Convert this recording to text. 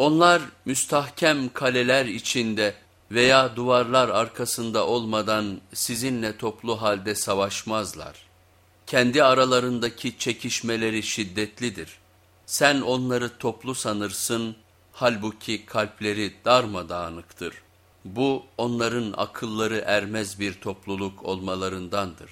Onlar müstahkem kaleler içinde veya duvarlar arkasında olmadan sizinle toplu halde savaşmazlar. Kendi aralarındaki çekişmeleri şiddetlidir. Sen onları toplu sanırsın, halbuki kalpleri darmadağınıktır. Bu onların akılları ermez bir topluluk olmalarındandır.